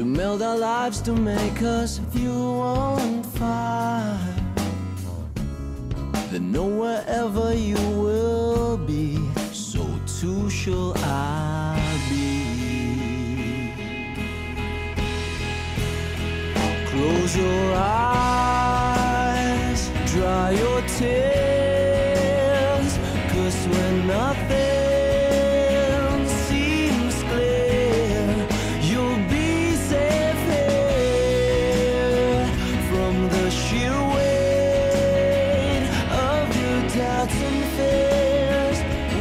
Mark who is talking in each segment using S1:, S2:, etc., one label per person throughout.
S1: to meld our lives to make us fuel on fire, then know wherever you will be, so too shall I be. Close your eyes, dry your tears, cause when nothing of your doubts and fears.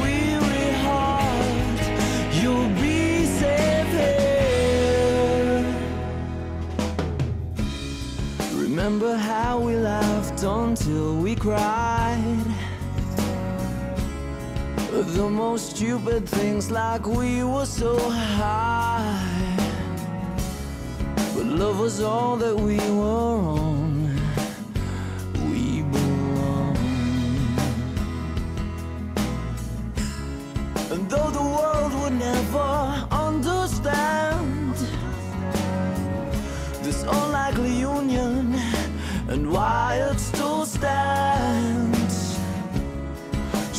S1: Weary heart, you'll be safe here. Remember how we laughed until we cried? The most stupid things like we were so high. But love was all that we were on.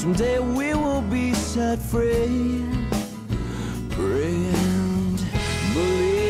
S1: Someday we will be set free. Pray and believe.